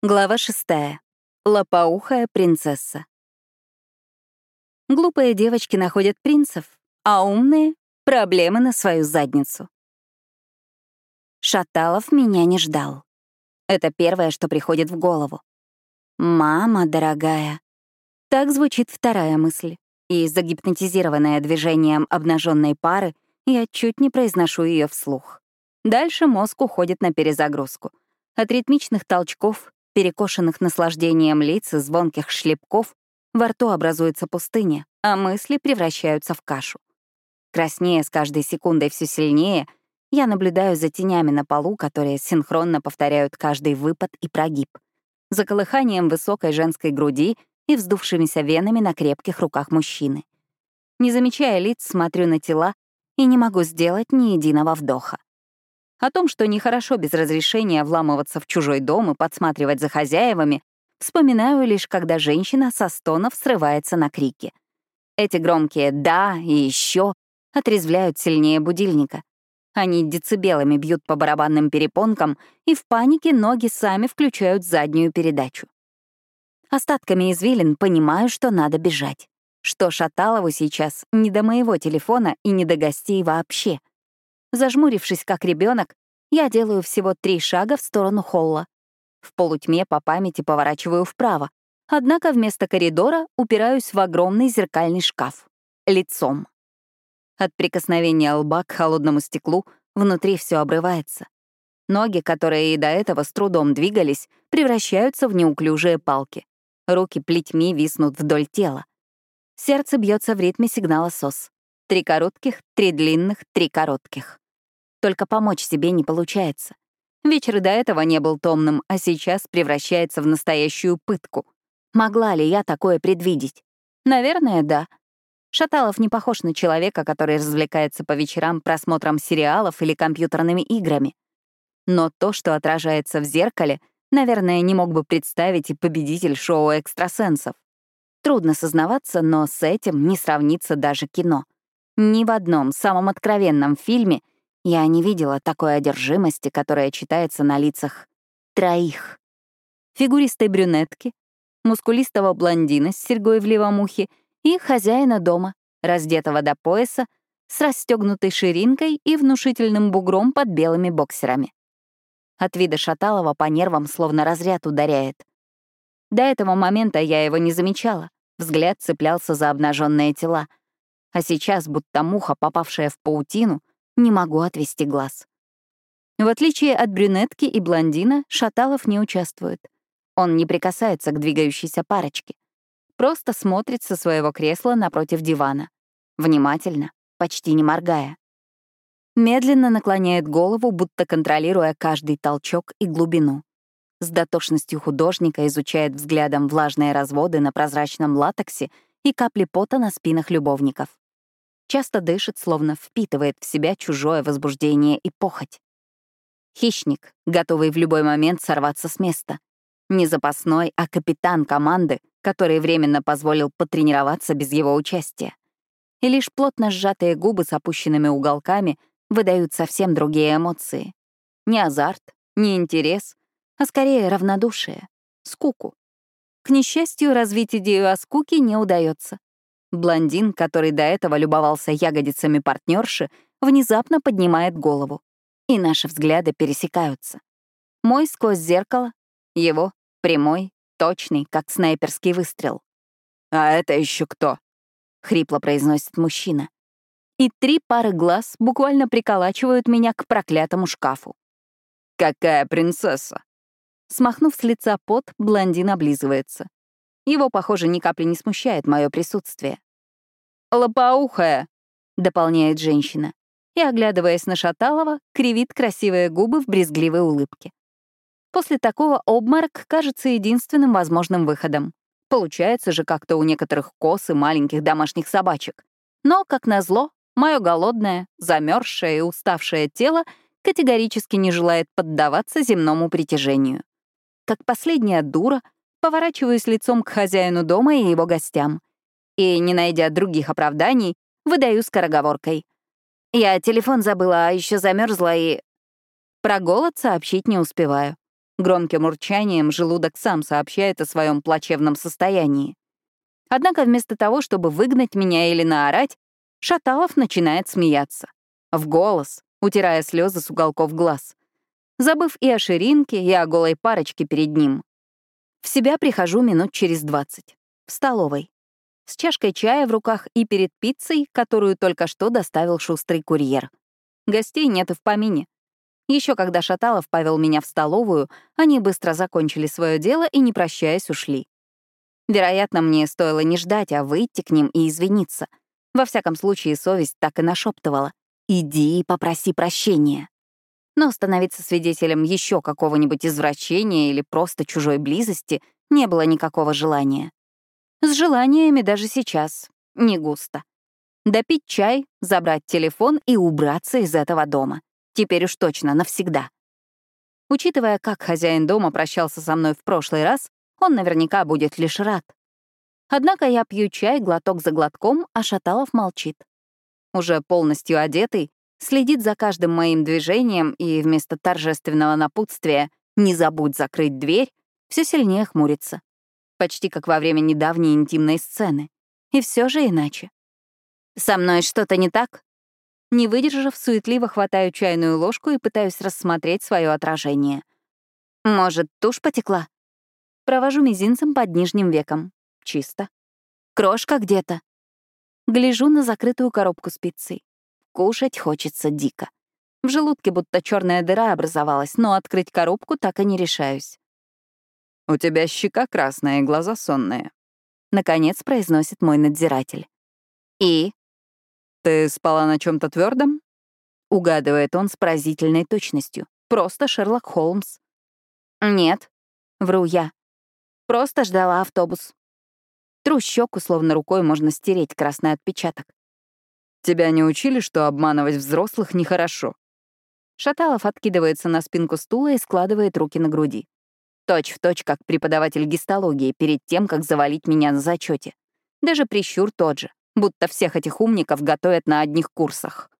Глава шестая. Лопоухая принцесса. Глупые девочки находят принцев, а умные — проблемы на свою задницу. Шаталов меня не ждал. Это первое, что приходит в голову. «Мама дорогая». Так звучит вторая мысль. И, загипнотизированная движением обнаженной пары, я чуть не произношу ее вслух. Дальше мозг уходит на перезагрузку. От ритмичных толчков перекошенных наслаждением лиц и звонких шлепков, во рту образуется пустыня, а мысли превращаются в кашу. Краснее с каждой секундой все сильнее, я наблюдаю за тенями на полу, которые синхронно повторяют каждый выпад и прогиб, за колыханием высокой женской груди и вздувшимися венами на крепких руках мужчины. Не замечая лиц, смотрю на тела и не могу сделать ни единого вдоха. О том, что нехорошо без разрешения вламываться в чужой дом и подсматривать за хозяевами, вспоминаю лишь, когда женщина со стонов срывается на крики. Эти громкие «да» и «еще» отрезвляют сильнее будильника. Они децибелами бьют по барабанным перепонкам, и в панике ноги сами включают заднюю передачу. Остатками извилин понимаю, что надо бежать. Что Шаталову сейчас не до моего телефона и не до гостей вообще. Зажмурившись, как ребенок, я делаю всего три шага в сторону холла. В полутьме по памяти поворачиваю вправо, однако вместо коридора упираюсь в огромный зеркальный шкаф. Лицом. От прикосновения лба к холодному стеклу внутри все обрывается. Ноги, которые и до этого с трудом двигались, превращаются в неуклюжие палки. Руки плетьми виснут вдоль тела. Сердце бьется в ритме сигнала СОС. Три коротких, три длинных, три коротких. Только помочь себе не получается. Вечер до этого не был томным, а сейчас превращается в настоящую пытку. Могла ли я такое предвидеть? Наверное, да. Шаталов не похож на человека, который развлекается по вечерам просмотром сериалов или компьютерными играми. Но то, что отражается в зеркале, наверное, не мог бы представить и победитель шоу экстрасенсов. Трудно сознаваться, но с этим не сравнится даже кино. Ни в одном самом откровенном фильме я не видела такой одержимости, которая читается на лицах троих. Фигуристой брюнетки, мускулистого блондина с серьгой в левом ухе и хозяина дома, раздетого до пояса, с расстегнутой ширинкой и внушительным бугром под белыми боксерами. От вида Шаталова по нервам словно разряд ударяет. До этого момента я его не замечала, взгляд цеплялся за обнаженные тела — а сейчас, будто муха, попавшая в паутину, не могу отвести глаз. В отличие от брюнетки и блондина, Шаталов не участвует. Он не прикасается к двигающейся парочке. Просто смотрит со своего кресла напротив дивана. Внимательно, почти не моргая. Медленно наклоняет голову, будто контролируя каждый толчок и глубину. С дотошностью художника изучает взглядом влажные разводы на прозрачном латексе — и капли пота на спинах любовников. Часто дышит, словно впитывает в себя чужое возбуждение и похоть. Хищник, готовый в любой момент сорваться с места. Не запасной, а капитан команды, который временно позволил потренироваться без его участия. И лишь плотно сжатые губы с опущенными уголками выдают совсем другие эмоции. Не азарт, не интерес, а скорее равнодушие, скуку. К несчастью, развить идею о скуке не удается. Блондин, который до этого любовался ягодицами партнерши, внезапно поднимает голову. И наши взгляды пересекаются. Мой сквозь зеркало, его прямой, точный, как снайперский выстрел. «А это еще кто?» — хрипло произносит мужчина. И три пары глаз буквально приколачивают меня к проклятому шкафу. «Какая принцесса?» Смахнув с лица пот, блондин облизывается. Его, похоже, ни капли не смущает мое присутствие. «Лопоухая», — дополняет женщина, и, оглядываясь на Шаталова, кривит красивые губы в брезгливой улыбке. После такого обморок кажется единственным возможным выходом. Получается же как-то у некоторых коз и маленьких домашних собачек. Но, как назло, мое голодное, замерзшее и уставшее тело категорически не желает поддаваться земному притяжению. Как последняя дура, поворачиваюсь лицом к хозяину дома и его гостям. И, не найдя других оправданий, выдаю скороговоркой. Я телефон забыла, а еще замерзла и... Про голод сообщить не успеваю. Громким урчанием желудок сам сообщает о своем плачевном состоянии. Однако вместо того, чтобы выгнать меня или наорать, Шаталов начинает смеяться. В голос, утирая слезы с уголков глаз. Забыв и о ширинке, и о голой парочке перед ним. В себя прихожу минут через двадцать. В столовой. С чашкой чая в руках и перед пиццей, которую только что доставил шустрый курьер. Гостей нет и в помине. Еще когда Шаталов повел меня в столовую, они быстро закончили свое дело и, не прощаясь, ушли. Вероятно, мне стоило не ждать, а выйти к ним и извиниться. Во всяком случае, совесть так и нашептывала. «Иди и попроси прощения». Но становиться свидетелем еще какого-нибудь извращения или просто чужой близости не было никакого желания. С желаниями даже сейчас не густо. Допить чай, забрать телефон и убраться из этого дома. Теперь уж точно, навсегда. Учитывая, как хозяин дома прощался со мной в прошлый раз, он наверняка будет лишь рад. Однако я пью чай глоток за глотком, а Шаталов молчит. Уже полностью одетый, следит за каждым моим движением и вместо торжественного напутствия «не забудь закрыть дверь» все сильнее хмурится. Почти как во время недавней интимной сцены. И все же иначе. «Со мной что-то не так?» Не выдержав, суетливо хватаю чайную ложку и пытаюсь рассмотреть свое отражение. Может, тушь потекла? Провожу мизинцем под нижним веком. Чисто. Крошка где-то. Гляжу на закрытую коробку с пиццей. Кушать хочется дико. В желудке будто черная дыра образовалась, но открыть коробку так и не решаюсь. «У тебя щека красная и глаза сонные», — наконец произносит мой надзиратель. «И?» «Ты спала на чем то твердом? Угадывает он с поразительной точностью. Просто Шерлок Холмс. «Нет», — вру я. «Просто ждала автобус». Тру щеку, словно рукой можно стереть красный отпечаток. «Тебя не учили, что обманывать взрослых нехорошо?» Шаталов откидывается на спинку стула и складывает руки на груди. Точь в точь, как преподаватель гистологии перед тем, как завалить меня на зачете. Даже прищур тот же будто всех этих умников готовят на одних курсах.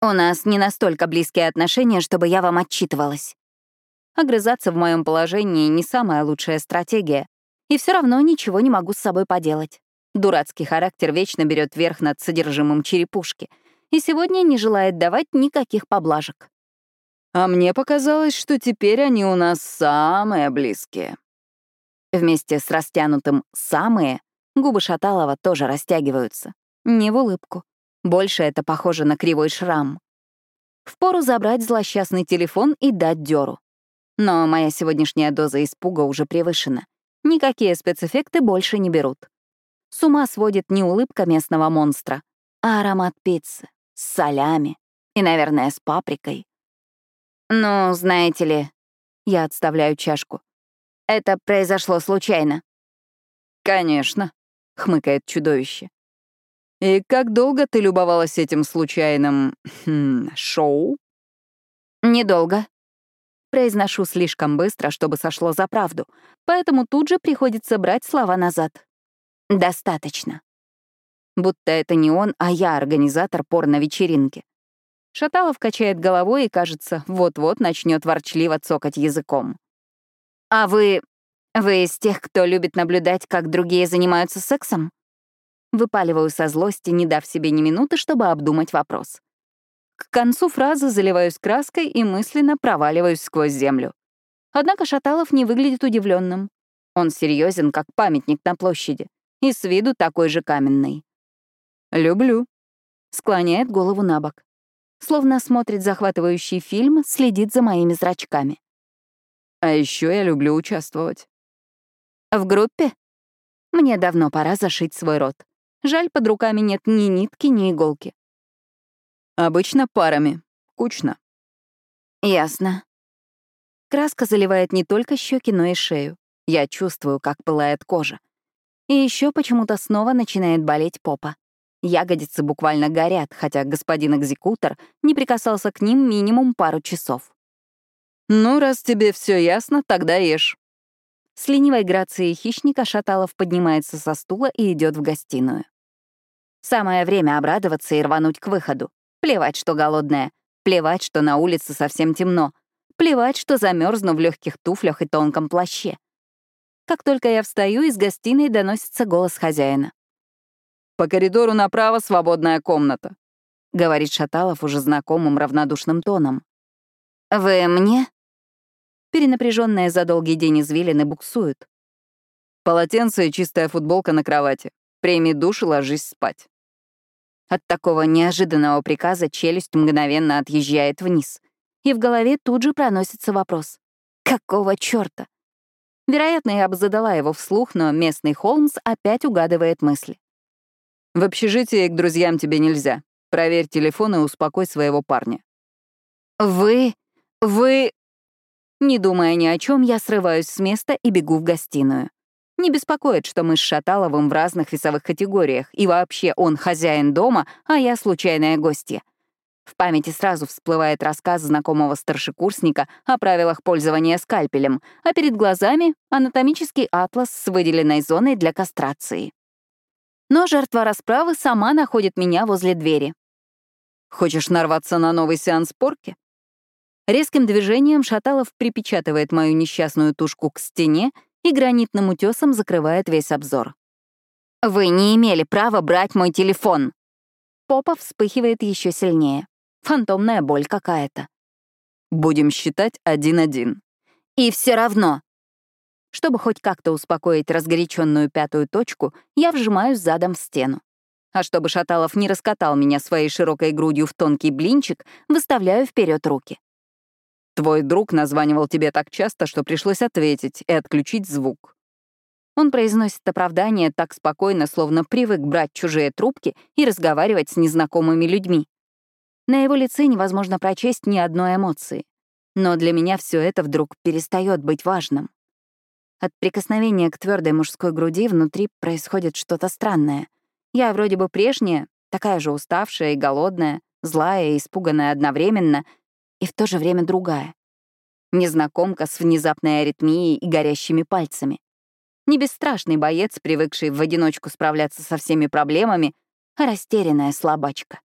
У нас не настолько близкие отношения, чтобы я вам отчитывалась. Огрызаться в моем положении не самая лучшая стратегия. И все равно ничего не могу с собой поделать. Дурацкий характер вечно берет верх над содержимым черепушки. И сегодня не желает давать никаких поблажек. А мне показалось, что теперь они у нас самые близкие. Вместе с растянутым «самые» Губы Шаталова тоже растягиваются. Не в улыбку. Больше это похоже на кривой шрам. Впору забрать злосчастный телефон и дать дёру. Но моя сегодняшняя доза испуга уже превышена. Никакие спецэффекты больше не берут. С ума сводит не улыбка местного монстра, а аромат пиццы с солями и, наверное, с паприкой. «Ну, знаете ли...» Я отставляю чашку. «Это произошло случайно». «Конечно», — хмыкает чудовище. «И как долго ты любовалась этим случайным... Хм, шоу?» «Недолго». Произношу слишком быстро, чтобы сошло за правду, поэтому тут же приходится брать слова назад. «Достаточно». Будто это не он, а я организатор порно-вечеринки. Шаталов качает головой и, кажется, вот-вот начнет ворчливо цокать языком. «А вы вы из тех, кто любит наблюдать, как другие занимаются сексом? Выпаливаю со злости, не дав себе ни минуты, чтобы обдумать вопрос. К концу фразы заливаюсь краской и мысленно проваливаюсь сквозь землю. Однако Шаталов не выглядит удивленным. Он серьезен, как памятник на площади, и с виду такой же каменный. «Люблю», — склоняет голову на бок. Словно смотрит захватывающий фильм, следит за моими зрачками. «А еще я люблю участвовать». В группе? Мне давно пора зашить свой рот. Жаль, под руками нет ни нитки, ни иголки. Обычно парами. Кучно. Ясно. Краска заливает не только щеки, но и шею. Я чувствую, как пылает кожа. И еще почему-то снова начинает болеть попа. Ягодицы буквально горят, хотя господин экзекутор не прикасался к ним минимум пару часов. «Ну, раз тебе все ясно, тогда ешь», с ленивой грацией хищника Шаталов поднимается со стула и идет в гостиную. Самое время обрадоваться и рвануть к выходу. Плевать, что голодная. Плевать, что на улице совсем темно. Плевать, что замерзну в легких туфлях и тонком плаще. Как только я встаю, из гостиной доносится голос хозяина. «По коридору направо свободная комната», — говорит Шаталов уже знакомым равнодушным тоном. «Вы мне?» Перенапряженные за долгий день извилины буксуют. Полотенце и чистая футболка на кровати. Прими душ и ложись спать. От такого неожиданного приказа челюсть мгновенно отъезжает вниз. И в голове тут же проносится вопрос. Какого чёрта? Вероятно, я бы задала его вслух, но местный Холмс опять угадывает мысли. В общежитие к друзьям тебе нельзя. Проверь телефон и успокой своего парня. Вы... вы... Не думая ни о чем, я срываюсь с места и бегу в гостиную. Не беспокоит, что мы с Шаталовым в разных весовых категориях, и вообще он хозяин дома, а я случайная гостья. В памяти сразу всплывает рассказ знакомого старшекурсника о правилах пользования скальпелем, а перед глазами — анатомический атлас с выделенной зоной для кастрации. Но жертва расправы сама находит меня возле двери. «Хочешь нарваться на новый сеанс порки?» Резким движением Шаталов припечатывает мою несчастную тушку к стене и гранитным утесом закрывает весь обзор. «Вы не имели права брать мой телефон!» Попа вспыхивает еще сильнее. Фантомная боль какая-то. «Будем считать один-один». «И все равно!» Чтобы хоть как-то успокоить разгоряченную пятую точку, я вжимаюсь задом в стену. А чтобы Шаталов не раскатал меня своей широкой грудью в тонкий блинчик, выставляю вперед руки. Твой друг названивал тебе так часто, что пришлось ответить и отключить звук. Он произносит оправдание так спокойно, словно привык брать чужие трубки и разговаривать с незнакомыми людьми. На его лице невозможно прочесть ни одной эмоции. Но для меня все это вдруг перестает быть важным. От прикосновения к твердой мужской груди внутри происходит что-то странное. Я вроде бы прежняя, такая же уставшая и голодная, злая и испуганная одновременно, и в то же время другая. Незнакомка с внезапной аритмией и горящими пальцами. Не бесстрашный боец, привыкший в одиночку справляться со всеми проблемами, а растерянная слабачка.